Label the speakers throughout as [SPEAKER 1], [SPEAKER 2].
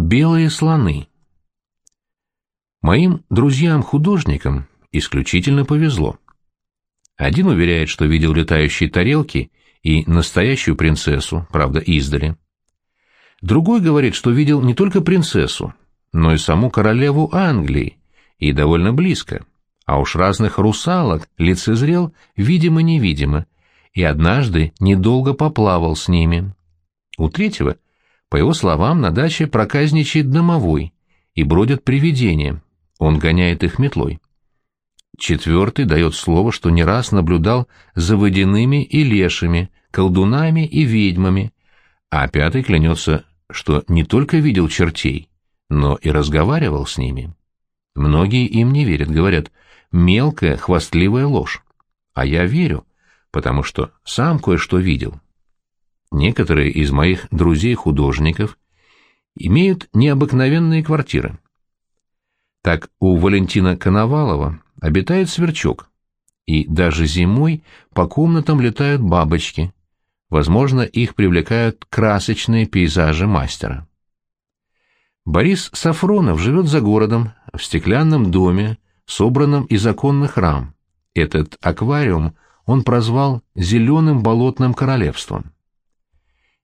[SPEAKER 1] Белые слоны. Моим друзьям-художникам исключительно повезло. Один уверяет, что видел летающие тарелки и настоящую принцессу, правда, издали. Другой говорит, что видел не только принцессу, но и саму королеву Англии, и довольно близко. А уж разных русалок лицезрел видимо-невидимо, и однажды недолго поплавал с ними. У третьего, по его словам, на даче проказничает домовой, и бродят привидения, он гоняет их метлой. Четвертый дает слово, что не раз наблюдал за водяными и лешими, колдунами и ведьмами, а пятый клянется, что не только видел чертей, но и разговаривал с ними. Многие им не верят, говорят, мелкая, хвастливая ложь. А я верю, потому что сам кое-что видел. Некоторые из моих друзей-художников имеют необыкновенные квартиры. Так у Валентина Коновалова обитает сверчок, и даже зимой по комнатам летают бабочки. Возможно, их привлекают красочные пейзажи мастера. Борис Сафронов живет за городом, в стеклянном доме, собранном из оконных рам. Этот аквариум он прозвал «зеленым болотным королевством».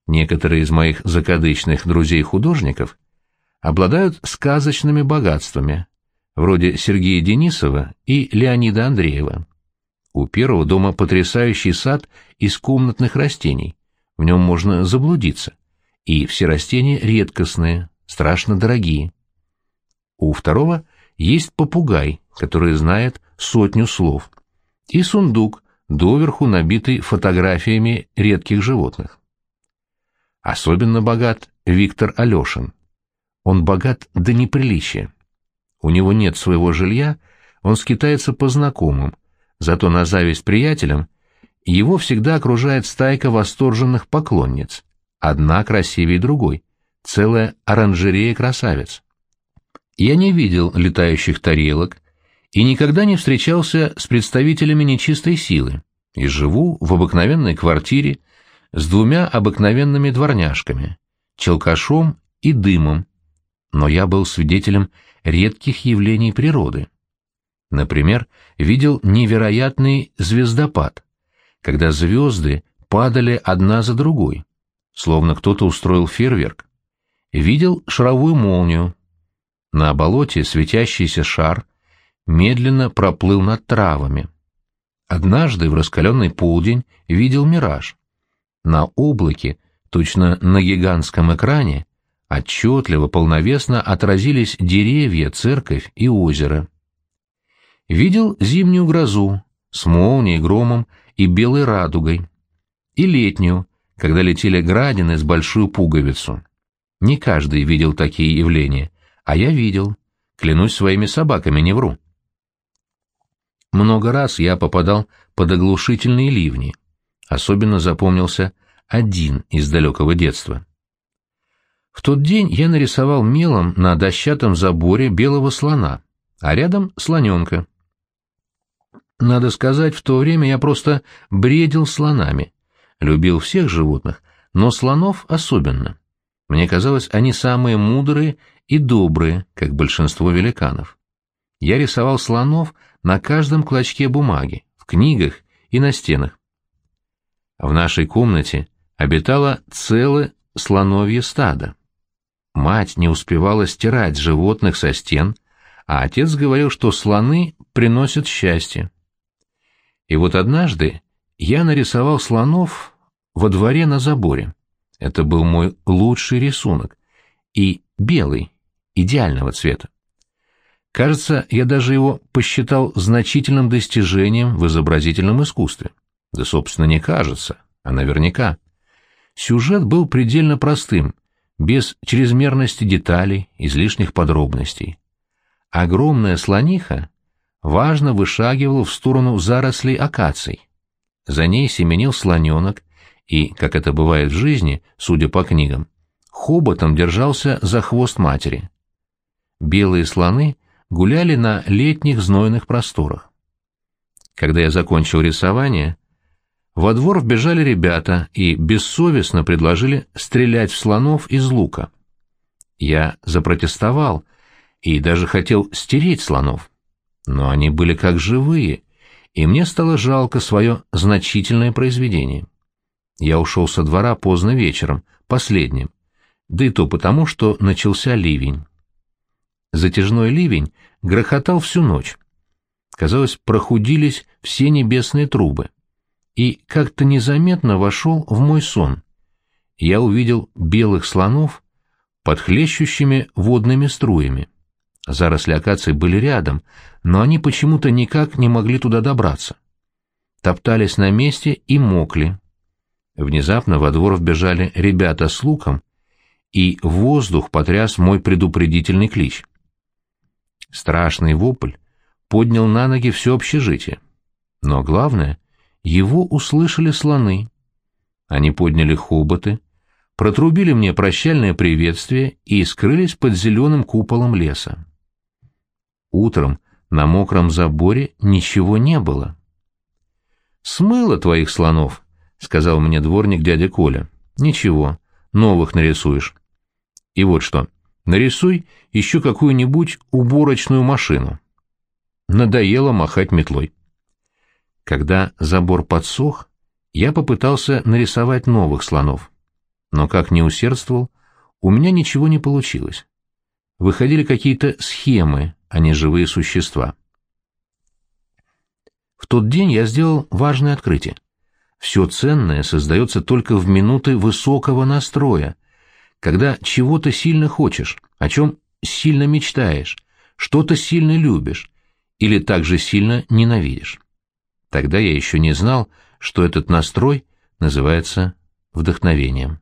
[SPEAKER 1] Некоторые из моих закадычных друзей-художников обладают сказочными богатствами, вроде Сергея Денисова и Леонида Андреева. У первого дома потрясающий сад из комнатных растений, в нем можно заблудиться, и все растения редкостные, страшно дорогие. У второго есть попугай, который знает сотню слов, и сундук, доверху набитый фотографиями редких животных. Особенно богат Виктор Алешин. Он богат до неприличия. У него нет своего жилья, он скитается по знакомым, зато на зависть приятелям его всегда окружает стайка восторженных поклонниц, одна красивее другой, целая оранжерея красавиц. Я не видел летающих тарелок и никогда не встречался с представителями нечистой силы, и живу в обыкновенной квартире с двумя обыкновенными дворняжками, челкашом и дымом, но я был свидетелем редких явлений природы. Например, видел невероятный звездопад, когда звезды падали одна за другой, словно кто-то устроил фейерверк. Видел шаровую молнию. На болоте светящийся шар медленно проплыл над травами. Однажды в раскаленный полдень видел мираж. На облаке, точно на гигантском экране, отчетливо, полновесно отразились деревья, церковь и озеро. Видел зимнюю грозу с молнией, громом и белой радугой, и летнюю, когда летели градины с большую пуговицу. Не каждый видел такие явления, а я видел. Клянусь своими собаками, не вру. Много раз я попадал под оглушительные ливни. Особенно запомнился один из далекого детства. В тот день я нарисовал мелом на дощатом заборе белого слона, а рядом слоненка. Надо сказать, в то время я просто бредил слонами. Любил всех животных, но слонов особенно. Мне казалось, они самые мудрые и добрые, как большинство великанов. Я рисовал слонов на каждом клочке бумаги, в книгах и на стенах. В нашей комнате обитало целое слоновье стадо. Мать не успевала стирать животных со стен, а отец говорил, что слоны приносят счастье. И вот однажды я нарисовал слонов во дворе на заборе. Это был мой лучший рисунок. И белый, идеального цвета. Кажется, я даже его посчитал значительным достижением в изобразительном искусстве. Да, собственно, не кажется, а наверняка. Сюжет был предельно простым, без чрезмерности деталей, излишних подробностей. Огромная слониха важно вышагивала в сторону зарослей акаций. За ней семенил слоненок и, как это бывает в жизни, судя по книгам, хоботом держался за хвост матери. Белые слоны гуляли на летних знойных просторах. Когда я закончил рисование, во двор вбежали ребята и бессовестно предложили стрелять в слонов из лука. Я запротестовал и даже хотел стереть слонов. Но они были как живые, и мне стало жалко свое значительное произведение. Я ушел со двора поздно вечером, последним, да и то потому, что начался ливень. Затяжной ливень грохотал всю ночь. Казалось, прохудились все небесные трубы. И как-то незаметно вошел в мой сон. Я увидел белых слонов под хлещущими водными струями. Заросли акации были рядом, но они почему-то никак не могли туда добраться. Топтались на месте и мокли. Внезапно во двор вбежали ребята с луком, и воздух потряс мой предупредительный клич. Страшный вопль поднял на ноги все общежитие. Но главное, его услышали слоны. Они подняли хоботы, протрубили мне прощальное приветствие и скрылись под зеленым куполом леса. Утром на мокром заборе ничего не было. «Смыло твоих слонов», — сказал мне дворник дядя Коля. «Ничего, новых нарисуешь. И вот что, нарисуй еще какую-нибудь уборочную машину». Надоело махать метлой. Когда забор подсох, я попытался нарисовать новых слонов. Но как не усердствовал, у меня ничего не получилось. Выходили какие-то схемы, а не живые существа. В тот день я сделал важное открытие. Все ценное создается только в минуты высокого настроя, когда чего-то сильно хочешь, о чем сильно мечтаешь, что-то сильно любишь или также сильно ненавидишь. Тогда я еще не знал, что этот настрой называется вдохновением.